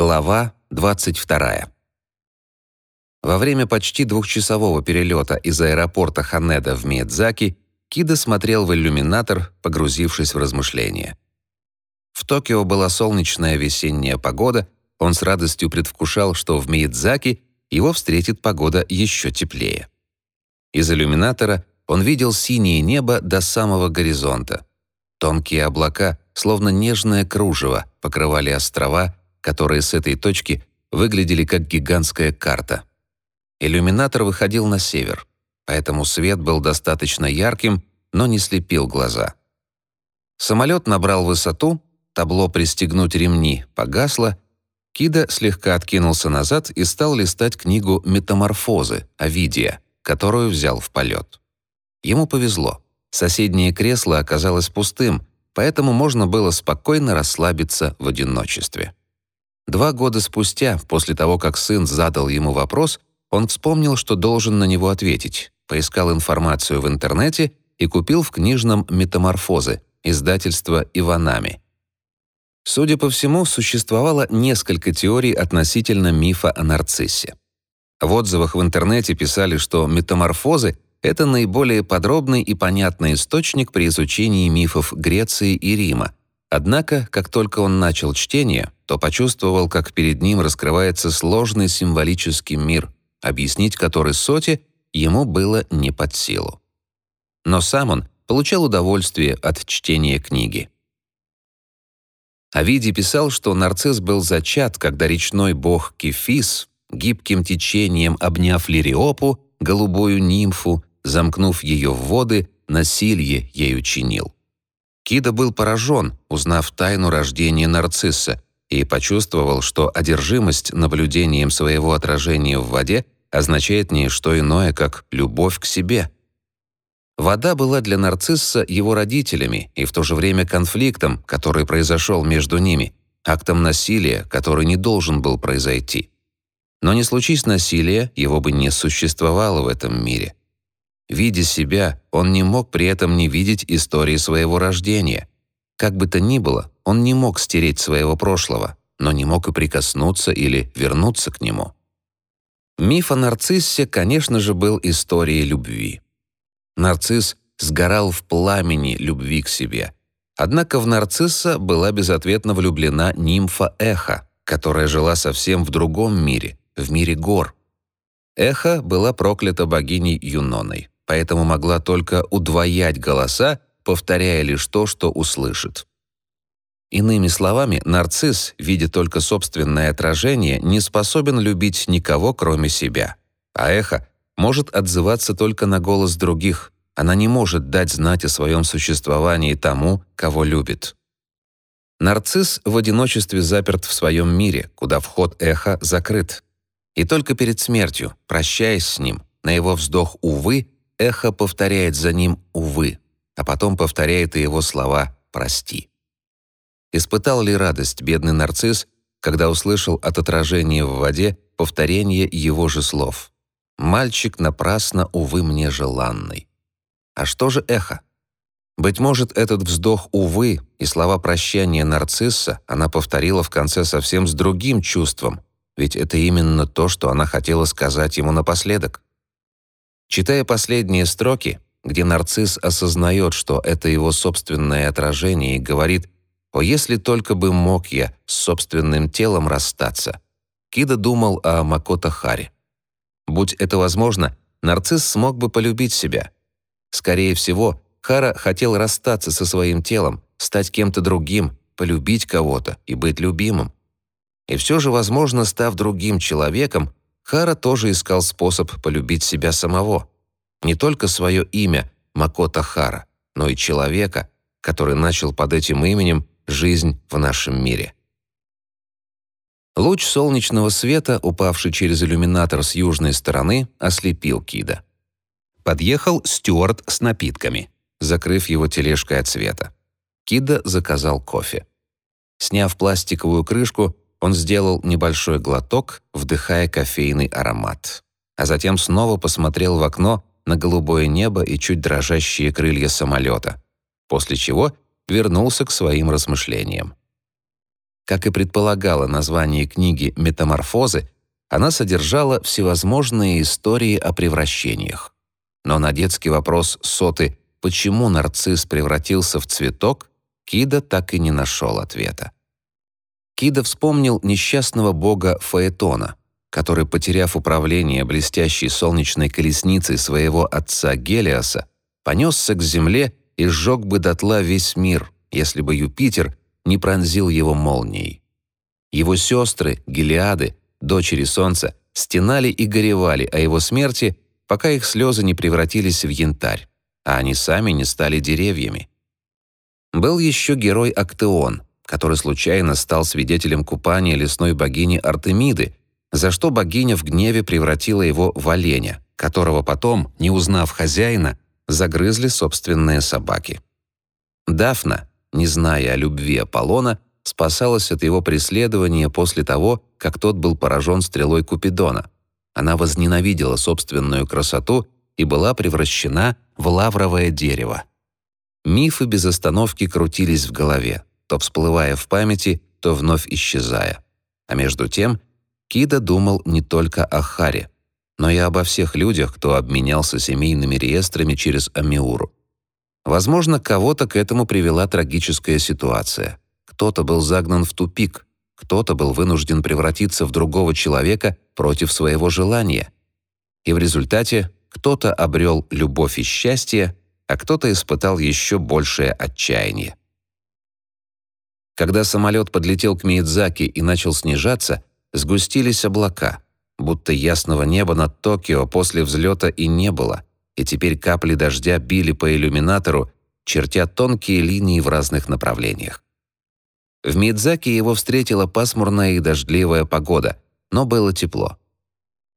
Глава 22. Во время почти двухчасового перелета из аэропорта Ханеда в Миядзаки Кида смотрел в иллюминатор, погрузившись в размышления. В Токио была солнечная весенняя погода, он с радостью предвкушал, что в Миядзаки его встретит погода еще теплее. Из иллюминатора он видел синее небо до самого горизонта. Тонкие облака, словно нежное кружево, покрывали острова, которые с этой точки выглядели как гигантская карта. Иллюминатор выходил на север, поэтому свет был достаточно ярким, но не слепил глаза. Самолет набрал высоту, табло «Пристегнуть ремни» погасло, Кида слегка откинулся назад и стал листать книгу «Метаморфозы» Овидия, которую взял в полет. Ему повезло. Соседнее кресло оказалось пустым, поэтому можно было спокойно расслабиться в одиночестве. Два года спустя, после того, как сын задал ему вопрос, он вспомнил, что должен на него ответить, поискал информацию в интернете и купил в книжном «Метаморфозы» издательства «Иванами». Судя по всему, существовало несколько теорий относительно мифа о нарциссе. В отзывах в интернете писали, что «Метаморфозы» — это наиболее подробный и понятный источник при изучении мифов Греции и Рима, Однако, как только он начал чтение, то почувствовал, как перед ним раскрывается сложный символический мир, объяснить который Соте ему было не под силу. Но сам он получал удовольствие от чтения книги. Овидий писал, что нарцисс был зачат, когда речной бог Кефис, гибким течением обняв Лириопу, голубую нимфу, замкнув ее в воды, насилье ею чинил. Кида был поражен, узнав тайну рождения нарцисса, и почувствовал, что одержимость наблюдением своего отражения в воде означает не что иное, как любовь к себе. Вода была для нарцисса его родителями и в то же время конфликтом, который произошел между ними, актом насилия, который не должен был произойти. Но не случись насилия, его бы не существовало в этом мире. Видя себя, он не мог при этом не видеть истории своего рождения. Как бы то ни было, он не мог стереть своего прошлого, но не мог и прикоснуться или вернуться к нему. Миф о нарциссе, конечно же, был историей любви. Нарцисс сгорал в пламени любви к себе. Однако в нарцисса была безответно влюблена нимфа Эхо, которая жила совсем в другом мире, в мире гор. Эхо была проклята богиней Юноной поэтому могла только удвоять голоса, повторяя лишь то, что услышит. Иными словами, нарцисс, видя только собственное отражение, не способен любить никого, кроме себя. А эхо может отзываться только на голос других. Она не может дать знать о своем существовании тому, кого любит. Нарцисс в одиночестве заперт в своем мире, куда вход эха закрыт. И только перед смертью, прощаясь с ним, на его вздох «увы», эхо повторяет за ним «увы», а потом повторяет и его слова «прости». Испытал ли радость бедный нарцисс, когда услышал от отражения в воде повторение его же слов? «Мальчик напрасно, увы, мне желанный». А что же эхо? Быть может, этот вздох «увы» и слова прощания нарцисса она повторила в конце совсем с другим чувством, ведь это именно то, что она хотела сказать ему напоследок. Читая последние строки, где нарцисс осознает, что это его собственное отражение, и говорит «О, если только бы мог я с собственным телом расстаться», Кида думал о Макото Харе. Будь это возможно, нарцисс смог бы полюбить себя. Скорее всего, Хара хотел расстаться со своим телом, стать кем-то другим, полюбить кого-то и быть любимым. И все же, возможно, став другим человеком, Хара тоже искал способ полюбить себя самого. Не только свое имя Макота Хара, но и человека, который начал под этим именем жизнь в нашем мире. Луч солнечного света, упавший через иллюминатор с южной стороны, ослепил Кида. Подъехал стюард с напитками, закрыв его тележкой от света. Кида заказал кофе. Сняв пластиковую крышку, он сделал небольшой глоток, вдыхая кофейный аромат. А затем снова посмотрел в окно на голубое небо и чуть дрожащие крылья самолета, после чего вернулся к своим размышлениям. Как и предполагало название книги «Метаморфозы», она содержала всевозможные истории о превращениях. Но на детский вопрос Соты «Почему нарцисс превратился в цветок?» Кида так и не нашел ответа. Кида вспомнил несчастного бога Фаэтона, который, потеряв управление блестящей солнечной колесницей своего отца Гелиоса, понесся к земле и сжег бы дотла весь мир, если бы Юпитер не пронзил его молнией. Его сестры, Гелиады, дочери Солнца, стенали и горевали о его смерти, пока их слезы не превратились в янтарь, а они сами не стали деревьями. Был еще герой Актеон, который случайно стал свидетелем купания лесной богини Артемиды, за что богиня в гневе превратила его в оленя, которого потом, не узнав хозяина, загрызли собственные собаки. Дафна, не зная о любви Аполлона, спасалась от его преследования после того, как тот был поражен стрелой Купидона. Она возненавидела собственную красоту и была превращена в лавровое дерево. Мифы без остановки крутились в голове, то всплывая в памяти, то вновь исчезая. А между тем Кида думал не только о Харе, но и обо всех людях, кто обменялся семейными реестрами через Амиуру. Возможно, кого-то к этому привела трагическая ситуация. Кто-то был загнан в тупик, кто-то был вынужден превратиться в другого человека против своего желания. И в результате кто-то обрел любовь и счастье, а кто-то испытал еще большее отчаяние. Когда самолет подлетел к Миядзаки и начал снижаться, сгустились облака, будто ясного неба над Токио после взлета и не было, и теперь капли дождя били по иллюминатору, чертя тонкие линии в разных направлениях. В Мидзаке его встретила пасмурная и дождливая погода, но было тепло.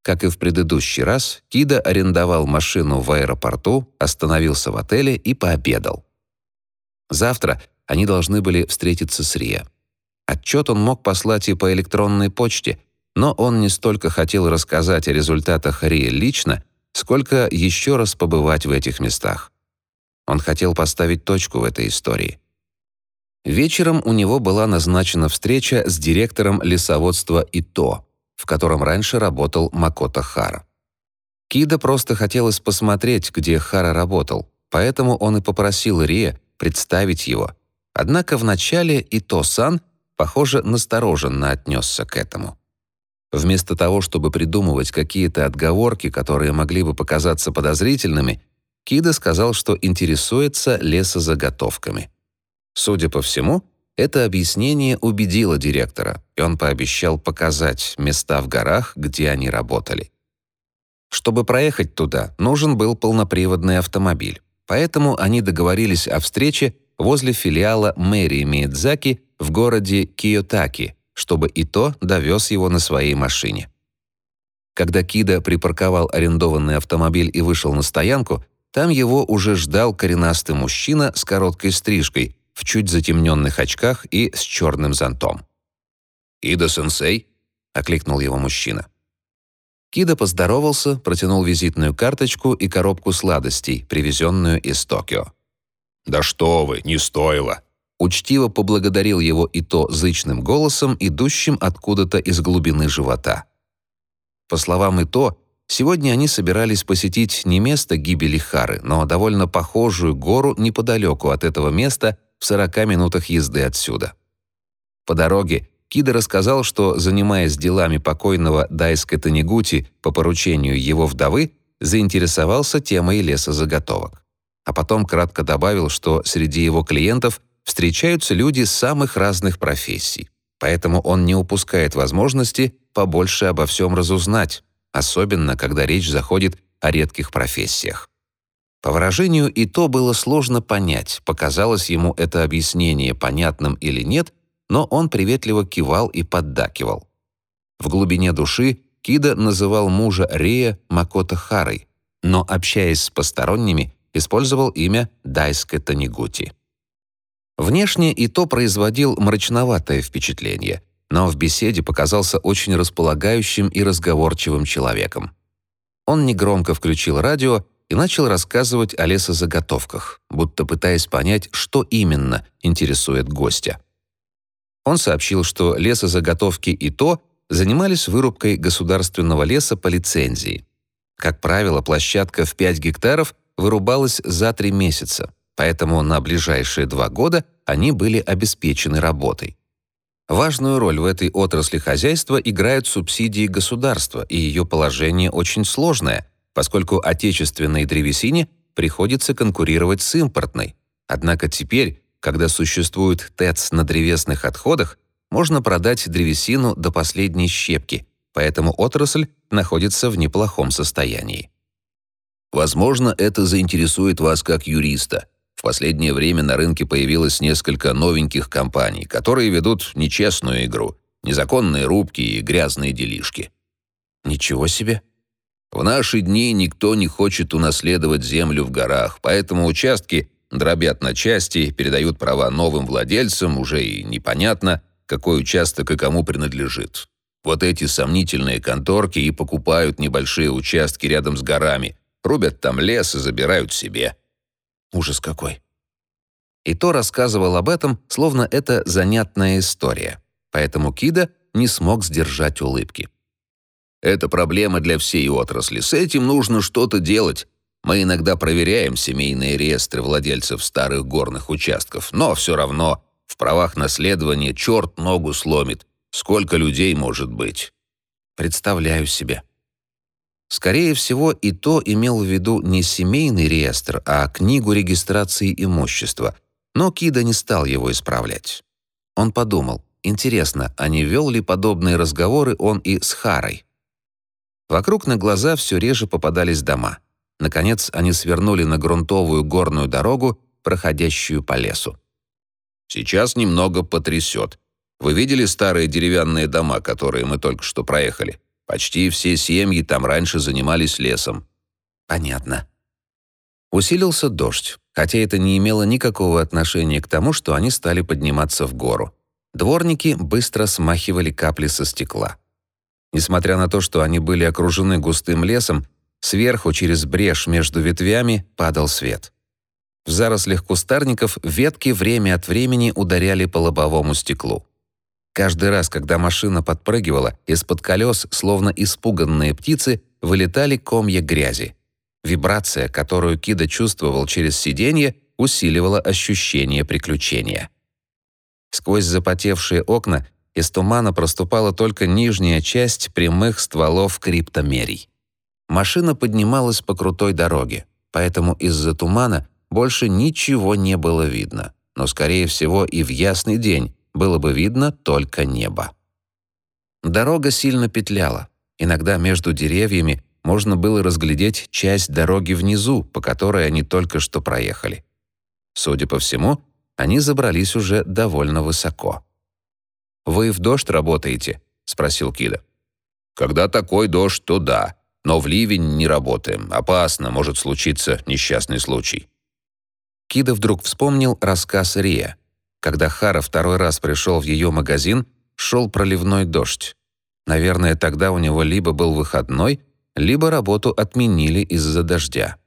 Как и в предыдущий раз, Кида арендовал машину в аэропорту, остановился в отеле и пообедал. Завтра они должны были встретиться с Риа. Отчет он мог послать и по электронной почте, но он не столько хотел рассказать о результатах Риа лично, сколько еще раз побывать в этих местах. Он хотел поставить точку в этой истории. Вечером у него была назначена встреча с директором лесоводства ИТО, в котором раньше работал Макото Хара. Кида просто хотелось посмотреть, где Хара работал, поэтому он и попросил Рия представить его. Однако вначале Ито-сан, похоже, настороженно отнесся к этому. Вместо того, чтобы придумывать какие-то отговорки, которые могли бы показаться подозрительными, Кида сказал, что интересуется лесозаготовками. Судя по всему, это объяснение убедило директора, и он пообещал показать места в горах, где они работали. Чтобы проехать туда, нужен был полноприводный автомобиль, поэтому они договорились о встрече возле филиала мэрии Миядзаки в городе Киотаки, чтобы Ито довез его на своей машине. Когда Кида припарковал арендованный автомобиль и вышел на стоянку, там его уже ждал коренастый мужчина с короткой стрижкой, в чуть затемненных очках и с черным зонтом. «Ида-сенсей?» — окликнул его мужчина. Кида поздоровался, протянул визитную карточку и коробку сладостей, привезенную из Токио. «Да что вы, не стоило!» Учтиво поблагодарил его и то зычным голосом, идущим откуда-то из глубины живота. По словам Ито, сегодня они собирались посетить не место гибели Хары, но довольно похожую гору неподалеку от этого места в 40 минутах езды отсюда. По дороге Кида рассказал, что, занимаясь делами покойного Дайска Танигути по поручению его вдовы, заинтересовался темой лесозаготовок. А потом кратко добавил, что среди его клиентов встречаются люди самых разных профессий, поэтому он не упускает возможности побольше обо всем разузнать, особенно когда речь заходит о редких профессиях. По выражению и то было сложно понять, показалось ему это объяснение понятным или нет, но он приветливо кивал и поддакивал. В глубине души Кида называл мужа Рея Макото Харой, но, общаясь с посторонними, использовал имя Дайска Танигути. Внешне и то производил мрачноватое впечатление, но в беседе показался очень располагающим и разговорчивым человеком. Он негромко включил радио и начал рассказывать о лесозаготовках, будто пытаясь понять, что именно интересует гостя. Он сообщил, что лесозаготовки и то занимались вырубкой государственного леса по лицензии. Как правило, площадка в 5 гектаров вырубалась за 3 месяца, поэтому на ближайшие два года они были обеспечены работой. Важную роль в этой отрасли хозяйства играют субсидии государства, и ее положение очень сложное, поскольку отечественной древесине приходится конкурировать с импортной. Однако теперь, когда существует ТЭЦ на древесных отходах, можно продать древесину до последней щепки, поэтому отрасль находится в неплохом состоянии. Возможно, это заинтересует вас как юриста. В последнее время на рынке появилось несколько новеньких компаний, которые ведут нечестную игру, незаконные рубки и грязные делишки. Ничего себе. В наши дни никто не хочет унаследовать землю в горах, поэтому участки дробят на части, передают права новым владельцам, уже и непонятно, какой участок и кому принадлежит. Вот эти сомнительные конторки и покупают небольшие участки рядом с горами, рубят там лес и забирают себе. Ужас какой. И то рассказывал об этом, словно это занятная история. Поэтому Кида не смог сдержать улыбки. Это проблема для всей отрасли. С этим нужно что-то делать. Мы иногда проверяем семейные реестры владельцев старых горных участков, но все равно в правах наследования черт ногу сломит. Сколько людей может быть? Представляю себе. Скорее всего, и то имел в виду не семейный реестр, а книгу регистрации имущества, но Кида не стал его исправлять. Он подумал, интересно, а не вел ли подобные разговоры он и с Харой? Вокруг на глаза все реже попадались дома. Наконец, они свернули на грунтовую горную дорогу, проходящую по лесу. «Сейчас немного потрясет. Вы видели старые деревянные дома, которые мы только что проехали? Почти все семьи там раньше занимались лесом». «Понятно». Усилился дождь, хотя это не имело никакого отношения к тому, что они стали подниматься в гору. Дворники быстро смахивали капли со стекла. Несмотря на то, что они были окружены густым лесом, сверху через брешь между ветвями падал свет. В зарослях кустарников ветки время от времени ударяли по лобовому стеклу. Каждый раз, когда машина подпрыгивала, из-под колес, словно испуганные птицы, вылетали комья грязи. Вибрация, которую Кида чувствовал через сиденье, усиливала ощущение приключения. Сквозь запотевшие окна из тумана проступала только нижняя часть прямых стволов криптомерий. Машина поднималась по крутой дороге, поэтому из-за тумана больше ничего не было видно, но, скорее всего, и в ясный день было бы видно только небо. Дорога сильно петляла. Иногда между деревьями можно было разглядеть часть дороги внизу, по которой они только что проехали. Судя по всему, они забрались уже довольно высоко. «Вы в дождь работаете?» — спросил Кида. «Когда такой дождь, то да. Но в ливень не работаем. Опасно, может случиться несчастный случай». Кида вдруг вспомнил рассказ Рия. Когда Хара второй раз пришел в ее магазин, шел проливной дождь. Наверное, тогда у него либо был выходной, либо работу отменили из-за дождя.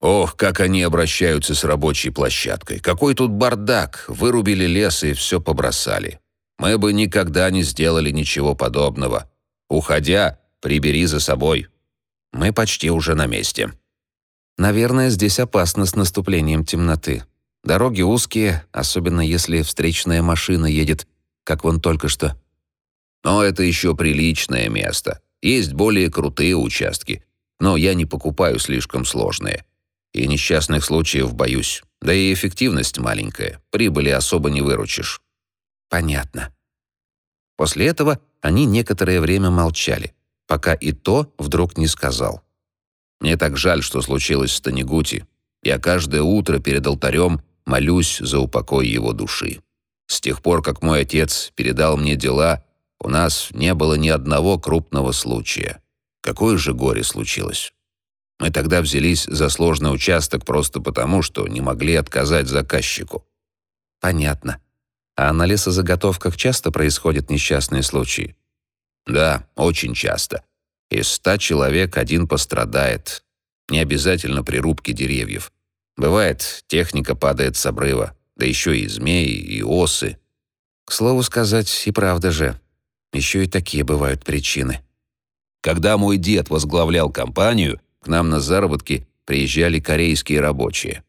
Ох, как они обращаются с рабочей площадкой. Какой тут бардак. Вырубили лес и все побросали. Мы бы никогда не сделали ничего подобного. Уходя, прибери за собой. Мы почти уже на месте. Наверное, здесь опасно с наступлением темноты. Дороги узкие, особенно если встречная машина едет, как вон только что. Но это еще приличное место. Есть более крутые участки, но я не покупаю слишком сложные. И несчастных случаев боюсь. Да и эффективность маленькая, прибыли особо не выручишь. Понятно. После этого они некоторое время молчали, пока и то вдруг не сказал. Мне так жаль, что случилось с Танегути. Я каждое утро перед алтарем молюсь за упокой его души. С тех пор, как мой отец передал мне дела, у нас не было ни одного крупного случая. Какое же горе случилось? Мы тогда взялись за сложный участок просто потому, что не могли отказать заказчику. Понятно. А на лесозаготовках часто происходят несчастные случаи? Да, очень часто. Из ста человек один пострадает. Не обязательно при рубке деревьев. Бывает, техника падает с обрыва, да еще и змеи, и осы. К слову сказать, и правда же. Еще и такие бывают причины. Когда мой дед возглавлял компанию, к нам на заработки приезжали корейские рабочие.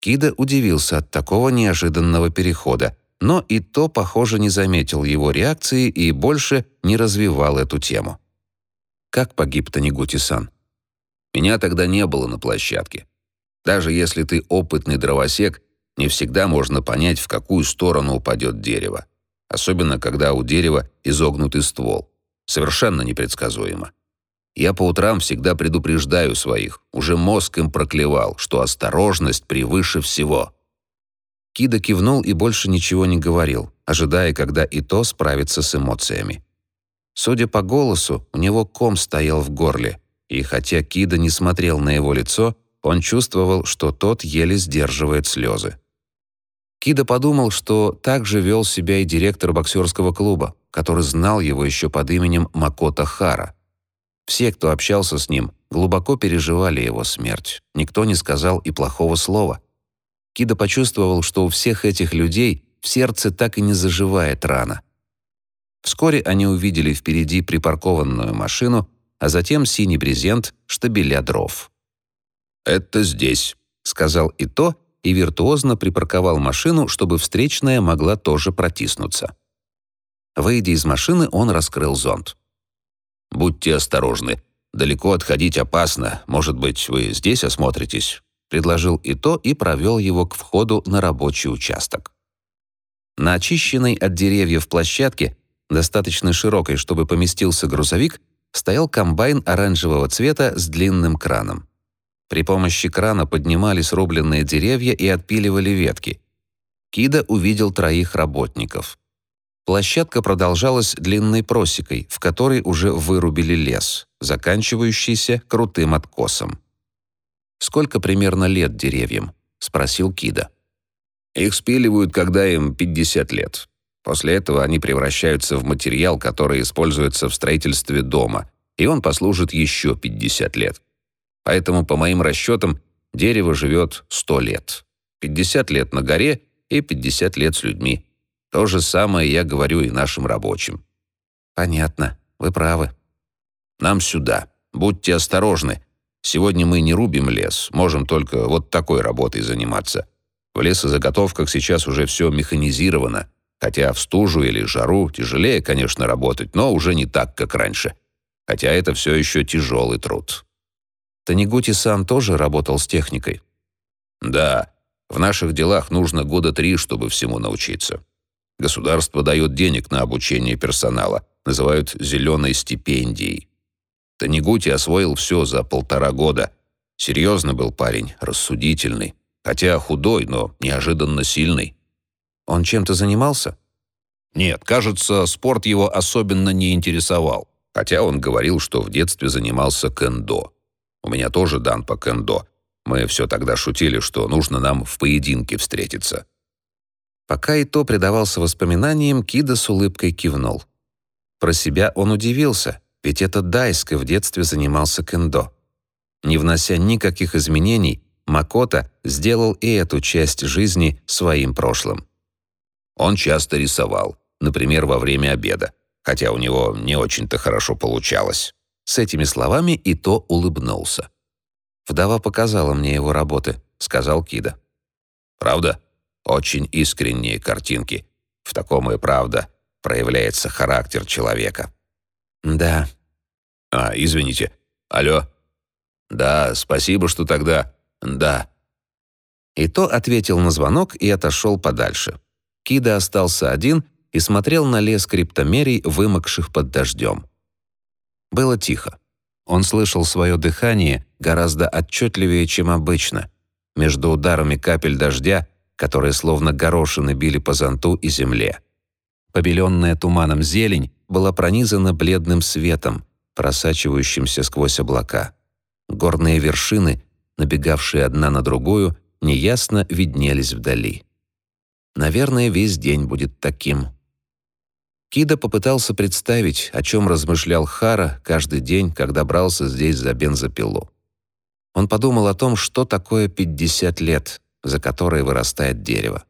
Кида удивился от такого неожиданного перехода, но и то, похоже, не заметил его реакции и больше не развивал эту тему. Как погиб Танигути-сан? Меня тогда не было на площадке. Даже если ты опытный дровосек, не всегда можно понять, в какую сторону упадет дерево. Особенно, когда у дерева изогнутый ствол. Совершенно непредсказуемо. Я по утрам всегда предупреждаю своих, уже мозг им проклевал, что осторожность превыше всего. Кида кивнул и больше ничего не говорил, ожидая, когда и то справится с эмоциями. Судя по голосу, у него ком стоял в горле, и хотя Кида не смотрел на его лицо, он чувствовал, что тот еле сдерживает слезы. Кида подумал, что так же вел себя и директор боксерского клуба, который знал его еще под именем Макота Хара. Все, кто общался с ним, глубоко переживали его смерть. Никто не сказал и плохого слова. Кида почувствовал, что у всех этих людей в сердце так и не заживает рана. Вскоре они увидели впереди припаркованную машину, а затем синий брезент штабеля дров. «Это здесь», — сказал Ито и виртуозно припарковал машину, чтобы встречная могла тоже протиснуться. Выйдя из машины, он раскрыл зонт. «Будьте осторожны. Далеко отходить опасно. Может быть, вы здесь осмотритесь?» предложил Ито и провел его к входу на рабочий участок. На очищенной от деревьев площадке, достаточно широкой, чтобы поместился грузовик, стоял комбайн оранжевого цвета с длинным краном. При помощи крана поднимали срубленные деревья и отпиливали ветки. Кида увидел троих работников. Площадка продолжалась длинной просекой, в которой уже вырубили лес, заканчивающийся крутым откосом. «Сколько примерно лет деревьям?» — спросил Кида. «Их спиливают, когда им 50 лет. После этого они превращаются в материал, который используется в строительстве дома, и он послужит еще 50 лет. Поэтому, по моим расчетам, дерево живет 100 лет. 50 лет на горе и 50 лет с людьми. То же самое я говорю и нашим рабочим. Понятно, вы правы. Нам сюда. Будьте осторожны. Сегодня мы не рубим лес, можем только вот такой работой заниматься. В лесозаготовках сейчас уже все механизировано, хотя в стужу или жару тяжелее, конечно, работать, но уже не так, как раньше. Хотя это все еще тяжелый труд. Танигути-сан тоже работал с техникой? Да, в наших делах нужно года три, чтобы всему научиться. Государство дает денег на обучение персонала, называют «зеленой стипендией». Танигути освоил все за полтора года. Серьезно был парень, рассудительный. Хотя худой, но неожиданно сильный. Он чем-то занимался? Нет, кажется, спорт его особенно не интересовал. Хотя он говорил, что в детстве занимался кендо. У меня тоже дан по кендо. Мы все тогда шутили, что нужно нам в поединке встретиться. Пока и то предавался воспоминаниям, Кида с улыбкой кивнул. Про себя он удивился, ведь это Дайска в детстве занимался кендо. Не внося никаких изменений, Макота сделал и эту часть жизни своим прошлым. Он часто рисовал, например, во время обеда, хотя у него не очень-то хорошо получалось. С этими словами и то улыбнулся. «Вдова показала мне его работы», — сказал Кида. «Правда?» Очень искренние картинки. В таком и правда проявляется характер человека. Да. А, извините. Алло. Да, спасибо, что тогда... Да. И то ответил на звонок и отошел подальше. Кида остался один и смотрел на лес криптомерий, вымокших под дождем. Было тихо. Он слышал свое дыхание гораздо отчетливее, чем обычно. Между ударами капель дождя которые словно горошины били по зонту и земле. Побеленная туманом зелень была пронизана бледным светом, просачивающимся сквозь облака. Горные вершины, набегавшие одна на другую, неясно виднелись вдали. Наверное, весь день будет таким. Кида попытался представить, о чем размышлял Хара каждый день, когда брался здесь за бензопилу. Он подумал о том, что такое 50 лет, за которой вырастает дерево.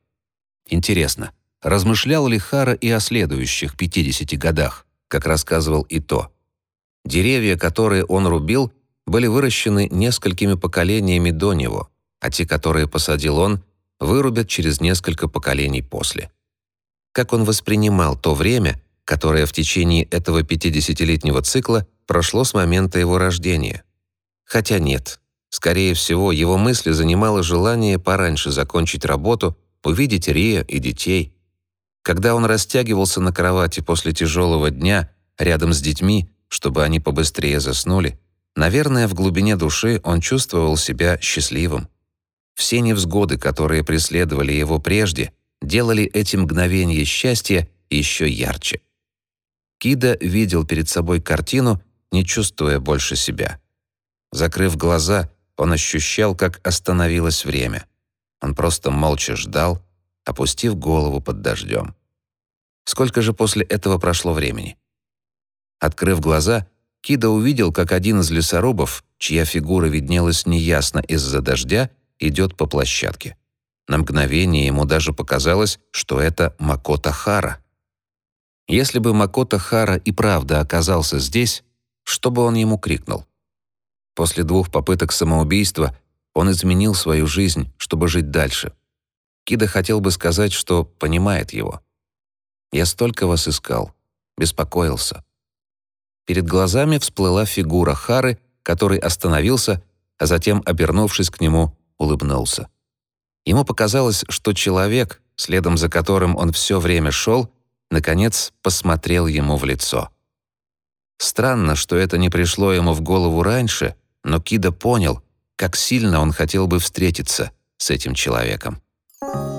Интересно, размышлял ли Хара и о следующих 50 годах, как рассказывал Ито. Деревья, которые он рубил, были выращены несколькими поколениями до него, а те, которые посадил он, вырубят через несколько поколений после. Как он воспринимал то время, которое в течение этого 50-летнего цикла прошло с момента его рождения? Хотя нет. Скорее всего, его мысли занимало желание пораньше закончить работу, увидеть Рия и детей. Когда он растягивался на кровати после тяжелого дня рядом с детьми, чтобы они побыстрее заснули, наверное, в глубине души он чувствовал себя счастливым. Все невзгоды, которые преследовали его прежде, делали эти мгновения счастья еще ярче. Кида видел перед собой картину, не чувствуя больше себя. Закрыв глаза, он ощущал, как остановилось время. Он просто молча ждал, опустив голову под дождем. Сколько же после этого прошло времени? Открыв глаза, Кида увидел, как один из лесорубов, чья фигура виднелась неясно из-за дождя, идет по площадке. На мгновение ему даже показалось, что это Макота Хара. Если бы Макота Хара и правда оказался здесь, что бы он ему крикнул? После двух попыток самоубийства он изменил свою жизнь, чтобы жить дальше. Кида хотел бы сказать, что понимает его. «Я столько вас искал, беспокоился». Перед глазами всплыла фигура Хары, который остановился, а затем, обернувшись к нему, улыбнулся. Ему показалось, что человек, следом за которым он все время шел, наконец посмотрел ему в лицо. Странно, что это не пришло ему в голову раньше, но Кида понял, как сильно он хотел бы встретиться с этим человеком. Thank you.